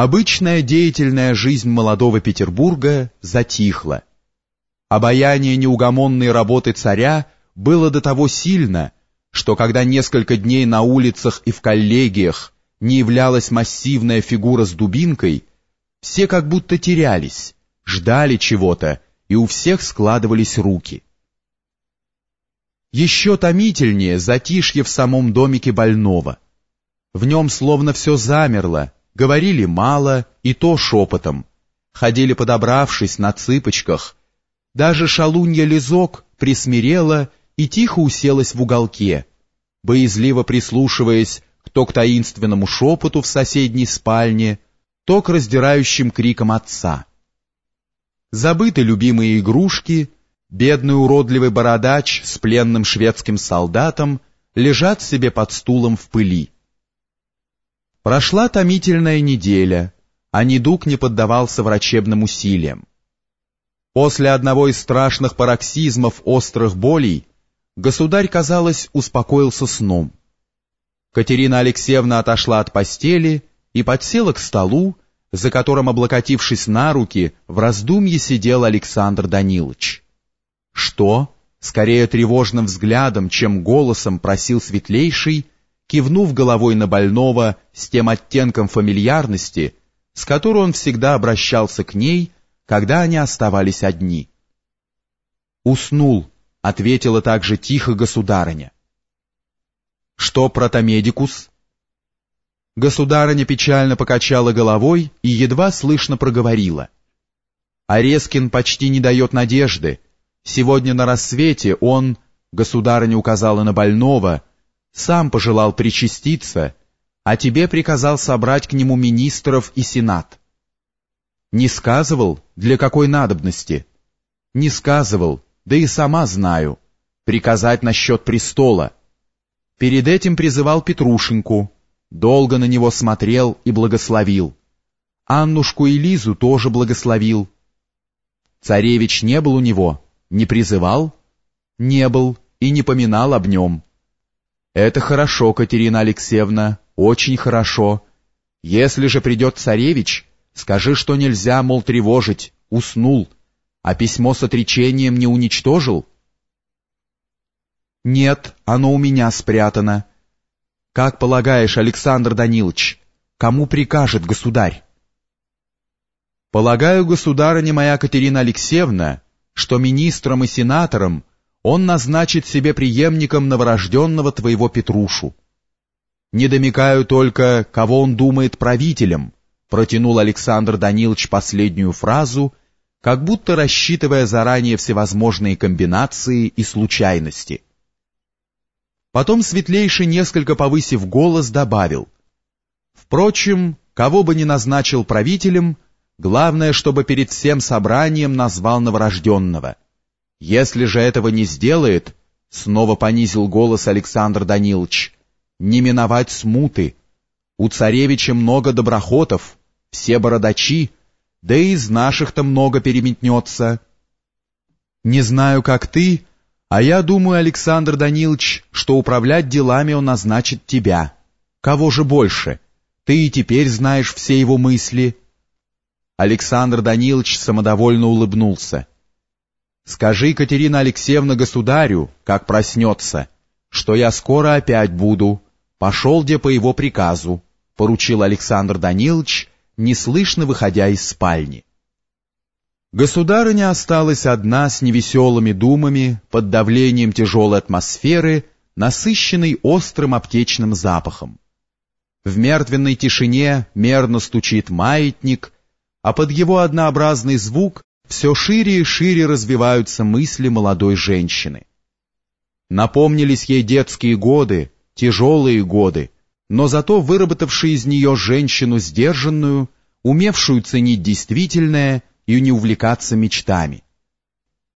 Обычная деятельная жизнь молодого Петербурга затихла. Обаяние неугомонной работы царя было до того сильно, что когда несколько дней на улицах и в коллегиях не являлась массивная фигура с дубинкой, все как будто терялись, ждали чего-то, и у всех складывались руки. Еще томительнее затишье в самом домике больного. В нем словно все замерло, говорили мало, и то шепотом, ходили подобравшись на цыпочках, даже шалунья Лизок присмирела и тихо уселась в уголке, боязливо прислушиваясь то к таинственному шепоту в соседней спальне, то к раздирающим крикам отца. Забыты любимые игрушки, бедный уродливый бородач с пленным шведским солдатом лежат себе под стулом в пыли. Прошла томительная неделя, а недуг не поддавался врачебным усилиям. После одного из страшных пароксизмов острых болей государь, казалось, успокоился сном. Катерина Алексеевна отошла от постели и подсела к столу, за которым, облокотившись на руки, в раздумье сидел Александр Данилович. «Что?» — скорее тревожным взглядом, чем голосом просил светлейший, кивнув головой на больного с тем оттенком фамильярности, с которой он всегда обращался к ней, когда они оставались одни. «Уснул», — ответила также тихо государыня. «Что протомедикус?» Государыня печально покачала головой и едва слышно проговорила. «Орескин почти не дает надежды. Сегодня на рассвете он...» Государыня указала на больного — сам пожелал причаститься, а тебе приказал собрать к нему министров и сенат. Не сказывал, для какой надобности? Не сказывал, да и сама знаю. Приказать насчет престола. Перед этим призывал Петрушеньку, долго на него смотрел и благословил. Аннушку и Лизу тоже благословил. Царевич не был у него, не призывал? Не был и не поминал об нем. Это хорошо, Катерина Алексеевна, очень хорошо. Если же придет царевич, скажи, что нельзя, мол, тревожить, уснул, а письмо с отречением не уничтожил? Нет, оно у меня спрятано. Как полагаешь, Александр Данилович, кому прикажет государь? Полагаю, государыня моя Катерина Алексеевна, что министрам и сенаторам он назначит себе преемником новорожденного твоего Петрушу. Не домикаю только, кого он думает правителем, протянул Александр Данилович последнюю фразу, как будто рассчитывая заранее всевозможные комбинации и случайности. Потом светлейший, несколько повысив голос, добавил. Впрочем, кого бы ни назначил правителем, главное, чтобы перед всем собранием назвал новорожденного — если же этого не сделает, снова понизил голос Александр Данилович, не миновать смуты. У царевича много доброхотов, все бородачи, да и из наших-то много переметнется. Не знаю, как ты, а я думаю, Александр Данилович, что управлять делами он назначит тебя. Кого же больше? Ты и теперь знаешь все его мысли. Александр Данилович самодовольно улыбнулся. Скажи, Катерина Алексеевна, государю, как проснется, что я скоро опять буду. Пошел где по его приказу, поручил Александр Данилович, неслышно выходя из спальни. Государыня осталась одна с невеселыми думами под давлением тяжелой атмосферы, насыщенной острым аптечным запахом. В мертвенной тишине мерно стучит маятник, а под его однообразный звук все шире и шире развиваются мысли молодой женщины. Напомнились ей детские годы, тяжелые годы, но зато выработавшие из нее женщину сдержанную, умевшую ценить действительное и не увлекаться мечтами.